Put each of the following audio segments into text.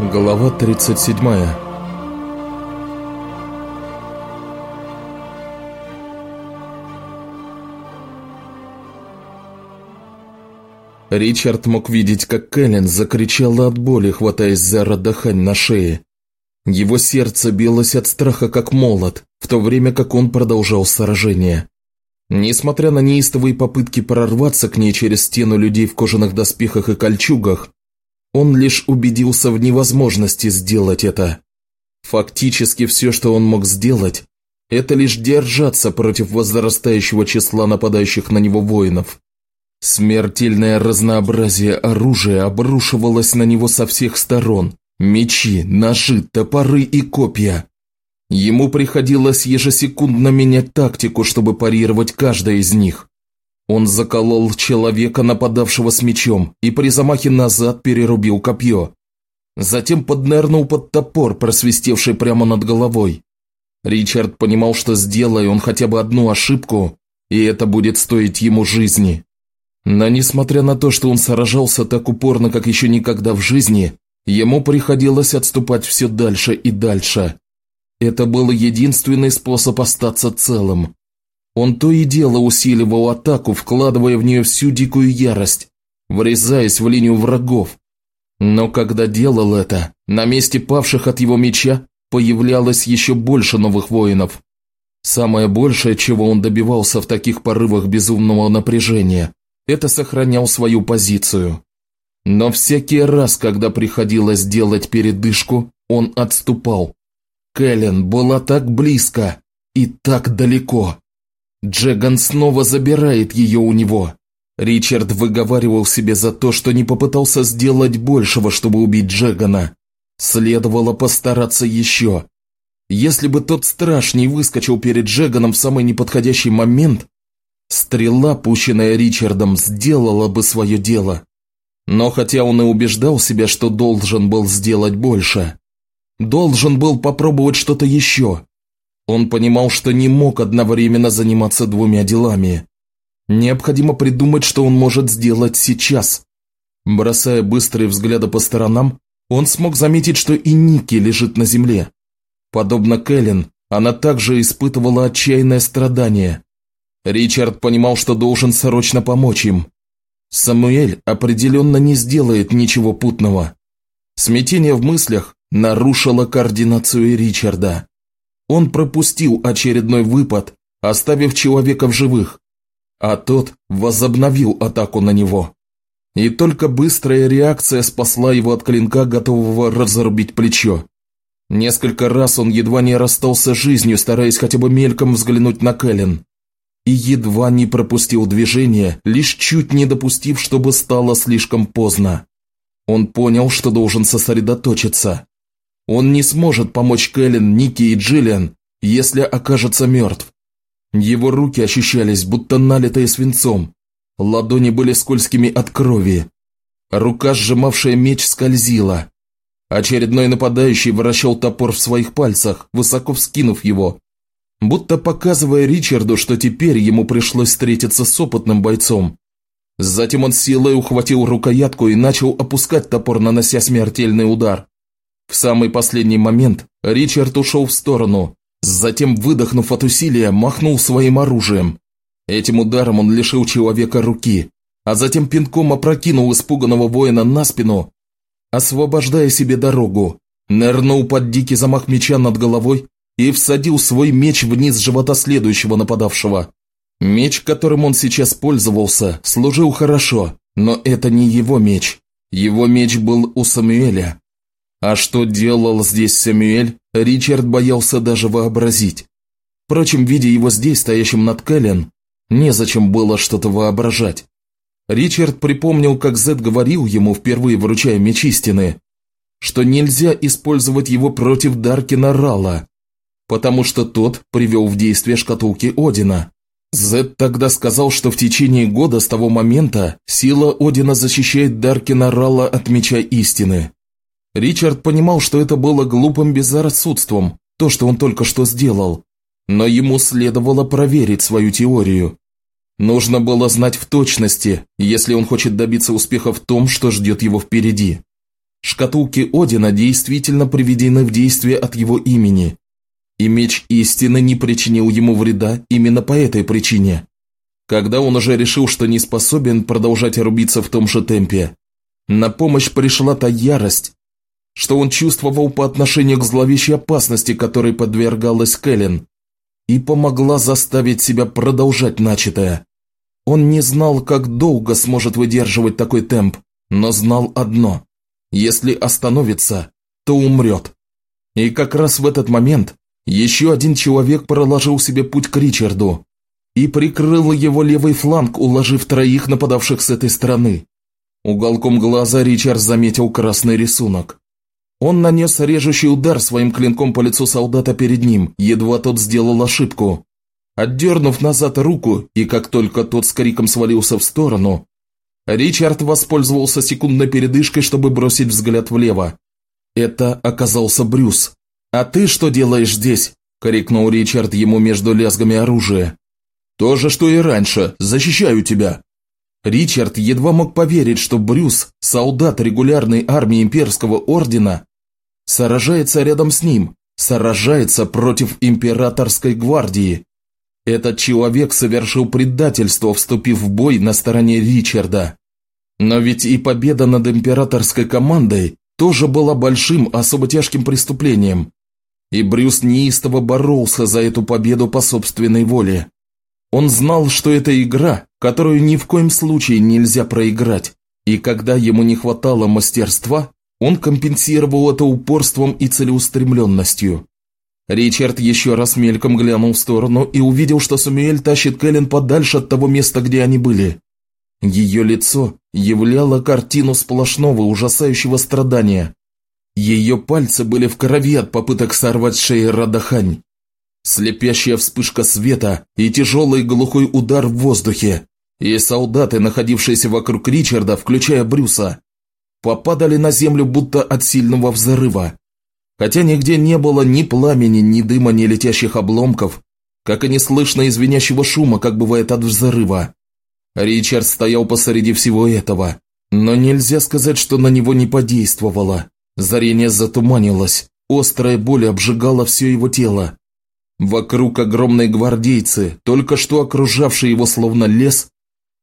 Глава 37 Ричард мог видеть, как Кэлен закричала от боли, хватаясь за Радахань на шее. Его сердце билось от страха, как молот, в то время как он продолжал сражение. Несмотря на неистовые попытки прорваться к ней через стену людей в кожаных доспехах и кольчугах, он лишь убедился в невозможности сделать это. Фактически все, что он мог сделать, это лишь держаться против возрастающего числа нападающих на него воинов. Смертельное разнообразие оружия обрушивалось на него со всех сторон. Мечи, ножи, топоры и копья. Ему приходилось ежесекундно менять тактику, чтобы парировать каждое из них. Он заколол человека, нападавшего с мечом, и при замахе назад перерубил копье. Затем поднырнул под топор, просвистевший прямо над головой. Ричард понимал, что сделая он хотя бы одну ошибку, и это будет стоить ему жизни. Но несмотря на то, что он сражался так упорно, как еще никогда в жизни, ему приходилось отступать все дальше и дальше. Это был единственный способ остаться целым. Он то и дело усиливал атаку, вкладывая в нее всю дикую ярость, врезаясь в линию врагов. Но когда делал это, на месте павших от его меча появлялось еще больше новых воинов. Самое большее, чего он добивался в таких порывах безумного напряжения, это сохранял свою позицию. Но всякий раз, когда приходилось делать передышку, он отступал. Кэлен была так близко и так далеко. Джеган снова забирает ее у него. Ричард выговаривал себе за то, что не попытался сделать большего, чтобы убить Джегана. Следовало постараться еще. Если бы тот страж не выскочил перед Джеганом в самый неподходящий момент, стрела, пущенная Ричардом, сделала бы свое дело. Но хотя он и убеждал себя, что должен был сделать больше, должен был попробовать что-то еще, он понимал, что не мог одновременно заниматься двумя делами. Необходимо придумать, что он может сделать сейчас. Бросая быстрые взгляды по сторонам, он смог заметить, что и Ники лежит на земле. Подобно Кэлен, она также испытывала отчаянное страдание. Ричард понимал, что должен срочно помочь им. Самуэль определенно не сделает ничего путного. Смятение в мыслях нарушило координацию Ричарда. Он пропустил очередной выпад, оставив человека в живых, а тот возобновил атаку на него. И только быстрая реакция спасла его от клинка, готового разрубить плечо. Несколько раз он едва не расстался жизнью, стараясь хотя бы мельком взглянуть на Кэлен. И едва не пропустил движение, лишь чуть не допустив, чтобы стало слишком поздно. Он понял, что должен сосредоточиться. Он не сможет помочь Кэлен, Ники и Джиллиан, если окажется мертв. Его руки ощущались, будто налитые свинцом. Ладони были скользкими от крови. Рука, сжимавшая меч, скользила. Очередной нападающий вращал топор в своих пальцах, высоко вскинув его. Будто показывая Ричарду, что теперь ему пришлось встретиться с опытным бойцом. Затем он силой ухватил рукоятку и начал опускать топор, нанося смертельный удар. В самый последний момент Ричард ушел в сторону, затем, выдохнув от усилия, махнул своим оружием. Этим ударом он лишил человека руки, а затем пинком опрокинул испуганного воина на спину, освобождая себе дорогу, нырнул под дикий замах меча над головой и всадил свой меч вниз живота следующего нападавшего. Меч, которым он сейчас пользовался, служил хорошо, но это не его меч. Его меч был у Самуэля, а что делал здесь Сэмюэль, Ричард боялся даже вообразить. Впрочем, видя его здесь, стоящим над Кэлен, незачем было что-то воображать. Ричард припомнил, как Зед говорил ему, впервые вручая меч истины, что нельзя использовать его против Даркина Рала, потому что тот привел в действие шкатулки Одина. Зед тогда сказал, что в течение года с того момента сила Одина защищает Даркина Рала от меча истины. Ричард понимал, что это было глупым безрассудством, то, что он только что сделал, но ему следовало проверить свою теорию. Нужно было знать в точности, если он хочет добиться успеха в том, что ждет его впереди. Шкатулки Одина действительно приведены в действие от его имени. И меч истины не причинил ему вреда именно по этой причине. Когда он уже решил, что не способен продолжать рубиться в том же темпе, на помощь пришла та ярость, что он чувствовал по отношению к зловещей опасности, которой подвергалась Кэлен, и помогла заставить себя продолжать начатое. Он не знал, как долго сможет выдерживать такой темп, но знал одно если остановится, то умрет. И как раз в этот момент еще один человек проложил себе путь к Ричарду и прикрыл его левый фланг, уложив троих нападавших с этой стороны. Уголком глаза Ричард заметил красный рисунок. Он нанес режущий удар своим клинком по лицу солдата перед ним, едва тот сделал ошибку. Отдернув назад руку, и как только тот с криком свалился в сторону, Ричард воспользовался секундной передышкой, чтобы бросить взгляд влево. Это оказался Брюс. «А ты что делаешь здесь?» – крикнул Ричард ему между лязгами оружия. «То же, что и раньше. Защищаю тебя». Ричард едва мог поверить, что Брюс, солдат регулярной армии имперского ордена, сражается рядом с ним, сражается против императорской гвардии. Этот человек совершил предательство, вступив в бой на стороне Ричарда. Но ведь и победа над императорской командой тоже была большим, особо тяжким преступлением. И Брюс неистово боролся за эту победу по собственной воле. Он знал, что это игра, которую ни в коем случае нельзя проиграть, и когда ему не хватало мастерства, он компенсировал это упорством и целеустремленностью. Ричард еще раз мельком глянул в сторону и увидел, что Сумиэль тащит Кэлен подальше от того места, где они были. Ее лицо являло картину сплошного ужасающего страдания. Ее пальцы были в крови от попыток сорвать с шеи Радахань. Слепящая вспышка света и тяжелый глухой удар в воздухе. И солдаты, находившиеся вокруг Ричарда, включая Брюса, попадали на землю будто от сильного взрыва хотя нигде не было ни пламени, ни дыма, ни летящих обломков, как и не слышно извинящего шума, как бывает от взрыва. Ричард стоял посреди всего этого, но нельзя сказать, что на него не подействовало. Зрение затуманилось, острая боль обжигала все его тело. Вокруг огромные гвардейцы, только что окружавшие его словно лес,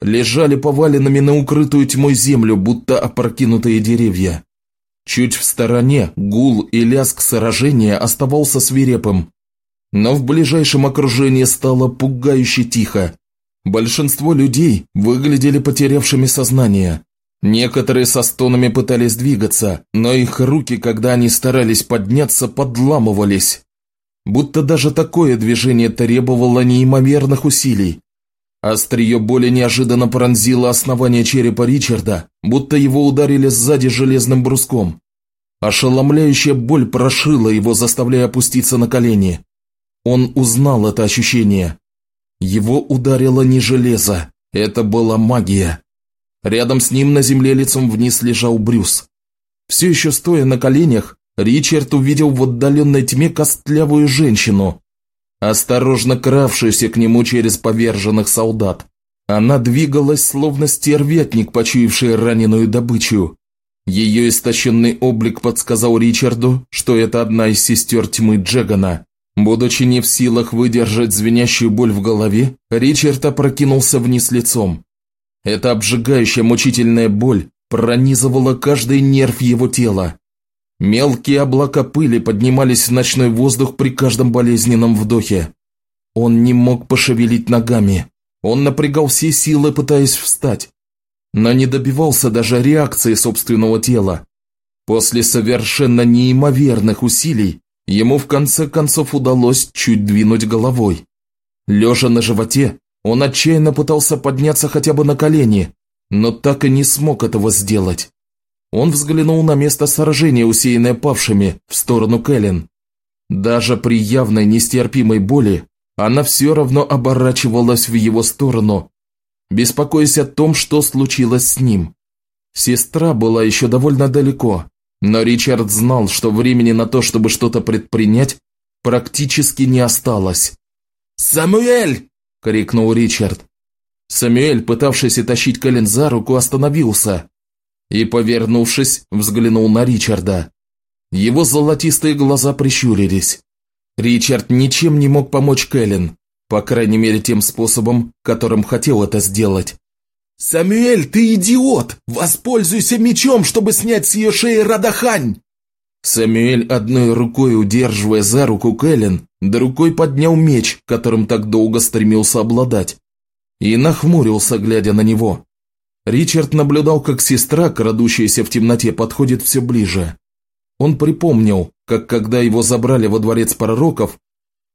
лежали поваленными на укрытую тьмой землю, будто опрокинутые деревья. Чуть в стороне гул и лязг сражения оставался свирепым, но в ближайшем окружении стало пугающе тихо. Большинство людей выглядели потерявшими сознание. Некоторые со стонами пытались двигаться, но их руки, когда они старались подняться, подламывались. Будто даже такое движение требовало неимоверных усилий. Острие боли неожиданно пронзило основание черепа Ричарда, будто его ударили сзади железным бруском. Ошеломляющая боль прошила его, заставляя опуститься на колени. Он узнал это ощущение. Его ударило не железо, это была магия. Рядом с ним на земле лицом вниз лежал Брюс. Все еще стоя на коленях, Ричард увидел в отдаленной тьме костлявую женщину, осторожно кравшуюся к нему через поверженных солдат. Она двигалась, словно стервятник, почуявший раненую добычу. Ее истощенный облик подсказал Ричарду, что это одна из сестер тьмы Джегана. Будучи не в силах выдержать звенящую боль в голове, Ричард опрокинулся вниз лицом. Эта обжигающая мучительная боль пронизывала каждый нерв его тела. Мелкие облака пыли поднимались в ночной воздух при каждом болезненном вдохе. Он не мог пошевелить ногами. Он напрягал все силы, пытаясь встать. Но не добивался даже реакции собственного тела. После совершенно неимоверных усилий ему в конце концов удалось чуть двинуть головой. Лежа на животе, он отчаянно пытался подняться хотя бы на колени, но так и не смог этого сделать. Он взглянул на место сражения, усеянное павшими, в сторону Кэлен. Даже при явной нестерпимой боли она все равно оборачивалась в его сторону, беспокоясь о том, что случилось с ним. Сестра была еще довольно далеко, но Ричард знал, что времени на то, чтобы что-то предпринять, практически не осталось. «Самуэль!» – крикнул Ричард. Самуэль, пытавшийся тащить Кэлен за руку, остановился. И, повернувшись, взглянул на Ричарда. Его золотистые глаза прищурились. Ричард ничем не мог помочь Кэлен, по крайней мере тем способом, которым хотел это сделать. «Самюэль, ты идиот! Воспользуйся мечом, чтобы снять с ее шеи Радахань!» Самюэль, одной рукой удерживая за руку Кэлен, другой поднял меч, которым так долго стремился обладать, и нахмурился, глядя на него. Ричард наблюдал, как сестра, крадущаяся в темноте, подходит все ближе. Он припомнил, как когда его забрали во дворец пророков,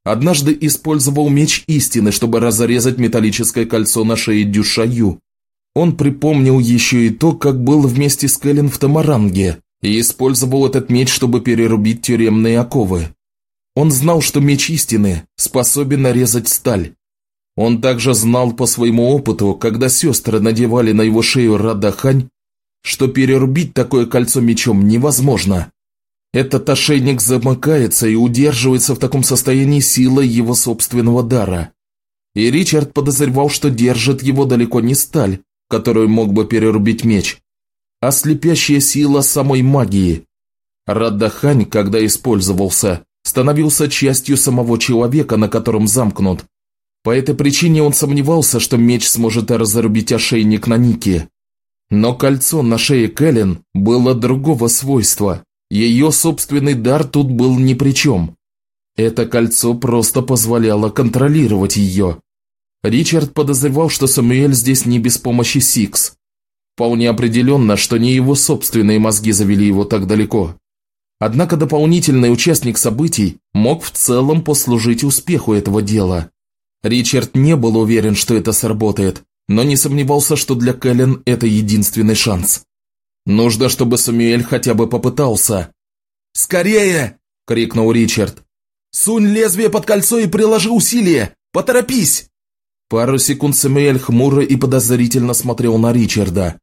однажды использовал меч истины, чтобы разрезать металлическое кольцо на шее Дюшаю. Он припомнил еще и то, как был вместе с Кэлен в Тамаранге, и использовал этот меч, чтобы перерубить тюремные оковы. Он знал, что меч истины способен нарезать сталь. Он также знал по своему опыту, когда сестры надевали на его шею радахань, что перерубить такое кольцо мечом невозможно. Этот ошейник замыкается и удерживается в таком состоянии силой его собственного дара. И Ричард подозревал, что держит его далеко не сталь, которую мог бы перерубить меч, а слепящая сила самой магии. Раддахань, когда использовался, становился частью самого человека, на котором замкнут. По этой причине он сомневался, что меч сможет разрубить ошейник на Нике. Но кольцо на шее Кэлен было другого свойства. Ее собственный дар тут был ни при чем. Это кольцо просто позволяло контролировать ее. Ричард подозревал, что Самуэль здесь не без помощи Сикс. Вполне определенно, что не его собственные мозги завели его так далеко. Однако дополнительный участник событий мог в целом послужить успеху этого дела. Ричард не был уверен, что это сработает, но не сомневался, что для Кэлен это единственный шанс. Нужно, чтобы Самуэль хотя бы попытался. «Скорее!» – крикнул Ричард. «Сунь лезвие под кольцо и приложи усилие! Поторопись!» Пару секунд Самуэль хмуро и подозрительно смотрел на Ричарда.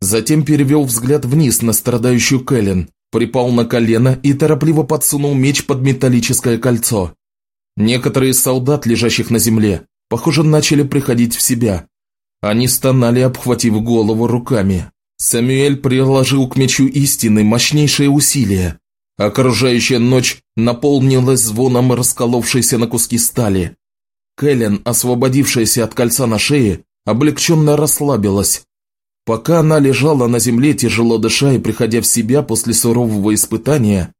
Затем перевел взгляд вниз на страдающую Кэлен, припал на колено и торопливо подсунул меч под металлическое кольцо. Некоторые солдат, лежащих на земле, похоже, начали приходить в себя. Они стонали, обхватив голову руками. Самюэль приложил к мечу истины мощнейшее усилие. Окружающая ночь наполнилась звоном расколовшейся на куски стали. Кэлен, освободившаяся от кольца на шее, облегченно расслабилась, Пока она лежала на земле, тяжело дыша и приходя в себя после сурового испытания,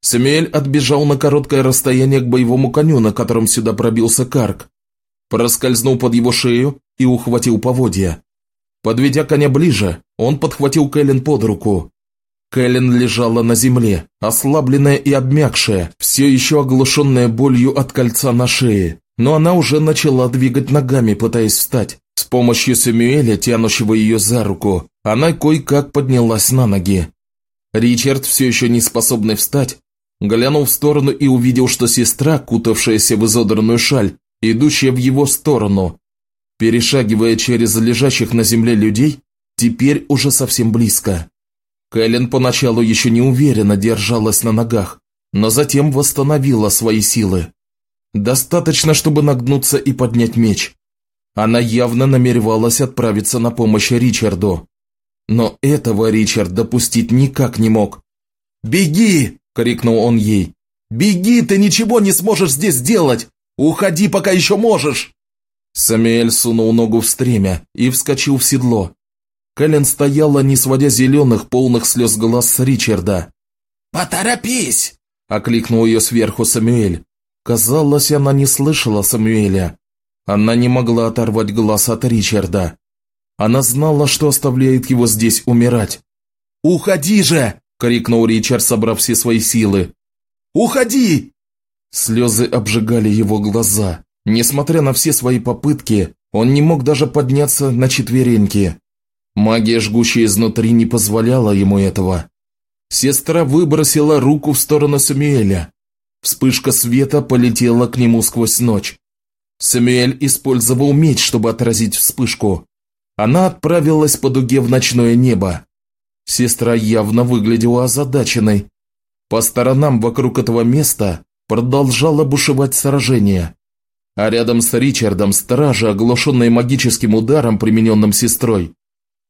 Самюэль отбежал на короткое расстояние к боевому коню, на котором сюда пробился карк, проскользнул под его шею и ухватил поводья. Подведя коня ближе, он подхватил Кэлен под руку. Кэлен лежала на земле, ослабленная и обмякшая, все еще оглушенная болью от кольца на шее, но она уже начала двигать ногами, пытаясь встать. С помощью Сэмюэля, тянущего ее за руку, она кое-как поднялась на ноги. Ричард, все еще не способный встать, глянул в сторону и увидел, что сестра, кутавшаяся в изодранную шаль, идущая в его сторону, перешагивая через лежащих на земле людей, теперь уже совсем близко. Кэлен поначалу еще не уверенно держалась на ногах, но затем восстановила свои силы. Достаточно, чтобы нагнуться и поднять меч. Она явно намеревалась отправиться на помощь Ричарду. Но этого Ричард допустить никак не мог. «Беги!» – крикнул он ей. «Беги, ты ничего не сможешь здесь сделать! Уходи, пока еще можешь!» Самуэль сунул ногу в стремя и вскочил в седло. Кэлен стояла, не сводя зеленых, полных слез глаз с Ричарда. «Поторопись!» – окликнул ее сверху Самуэль. Казалось, она не слышала Самуэля. Она не могла оторвать глаз от Ричарда. Она знала, что оставляет его здесь умирать. «Уходи же!» – крикнул Ричард, собрав все свои силы. «Уходи!» Слезы обжигали его глаза. Несмотря на все свои попытки, он не мог даже подняться на четвереньки. Магия, жгущая изнутри, не позволяла ему этого. Сестра выбросила руку в сторону Самуэля. Вспышка света полетела к нему сквозь ночь. Самуэль использовал меч, чтобы отразить вспышку. Она отправилась по дуге в ночное небо. Сестра явно выглядела озадаченной. По сторонам вокруг этого места продолжало бушевать сражение. А рядом с Ричардом стражи, оглушенные магическим ударом, примененным сестрой,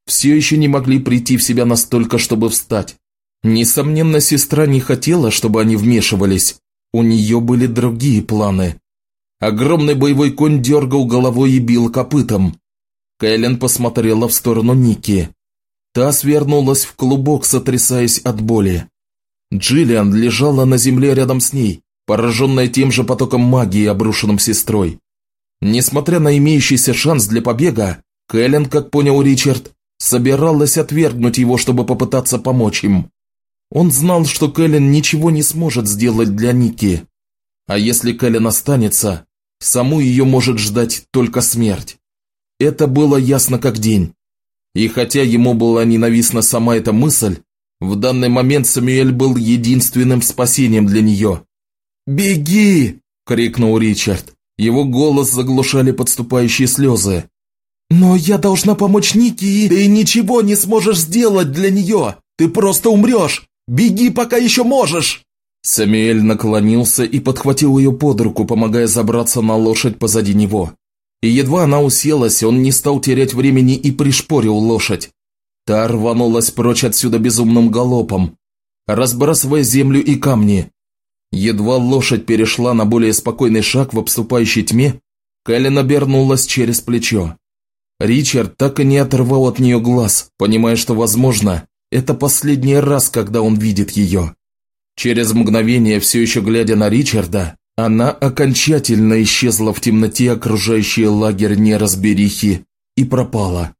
все еще не могли прийти в себя настолько, чтобы встать. Несомненно, сестра не хотела, чтобы они вмешивались. У нее были другие планы. Огромный боевой конь дергал головой и бил копытом. Кэлен посмотрела в сторону Ники. Та свернулась в клубок, сотрясаясь от боли. Джиллиан лежала на земле рядом с ней, пораженная тем же потоком магии, обрушенным сестрой. Несмотря на имеющийся шанс для побега, Кэлен, как понял Ричард, собиралась отвергнуть его, чтобы попытаться помочь им. Он знал, что Кэлен ничего не сможет сделать для Ники. А если Кэлен останется, саму ее может ждать только смерть. Это было ясно как день. И хотя ему была ненавистна сама эта мысль, в данный момент Самуэль был единственным спасением для нее. «Беги!» – крикнул Ричард. Его голос заглушали подступающие слезы. «Но я должна помочь Ники, и ты ничего не сможешь сделать для нее! Ты просто умрешь! Беги, пока еще можешь!» Самуэль наклонился и подхватил ее под руку, помогая забраться на лошадь позади него. И едва она уселась, он не стал терять времени и пришпорил лошадь. Та рванулась прочь отсюда безумным галопом, разбрасывая землю и камни. Едва лошадь перешла на более спокойный шаг в обступающей тьме, Кэлен обернулась через плечо. Ричард так и не оторвал от нее глаз, понимая, что, возможно, это последний раз, когда он видит ее. Через мгновение, все еще глядя на Ричарда, она окончательно исчезла в темноте, окружающей лагерь неразберихи, и пропала.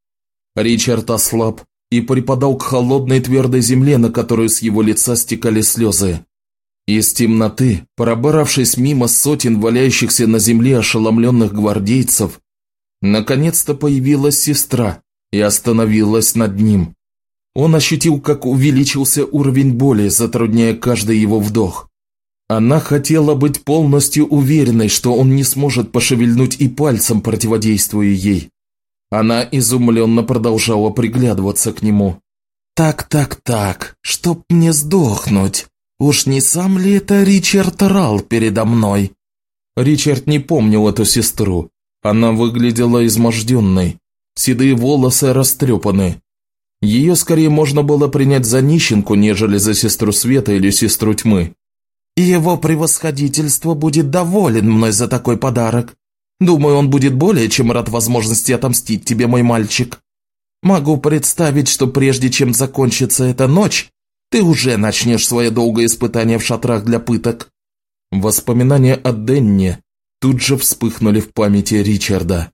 Ричард ослаб и припадал к холодной твердой земле, на которую с его лица стекали слезы. Из темноты, пробравшись мимо сотен валяющихся на земле ошеломленных гвардейцев, наконец-то появилась сестра и остановилась над ним. Он ощутил, как увеличился уровень боли, затрудняя каждый его вдох. Она хотела быть полностью уверенной, что он не сможет пошевельнуть и пальцем, противодействуя ей. Она изумленно продолжала приглядываться к нему. «Так, так, так, чтоб мне сдохнуть. Уж не сам ли это Ричард Рал передо мной?» Ричард не помнил эту сестру. Она выглядела изможденной. Седые волосы растрепаны, ее скорее можно было принять за нищенку, нежели за сестру света или сестру тьмы. «Его превосходительство будет доволен мной за такой подарок. Думаю, он будет более чем рад возможности отомстить тебе, мой мальчик. Могу представить, что прежде чем закончится эта ночь, ты уже начнешь свое долгое испытание в шатрах для пыток». Воспоминания о Денне тут же вспыхнули в памяти Ричарда.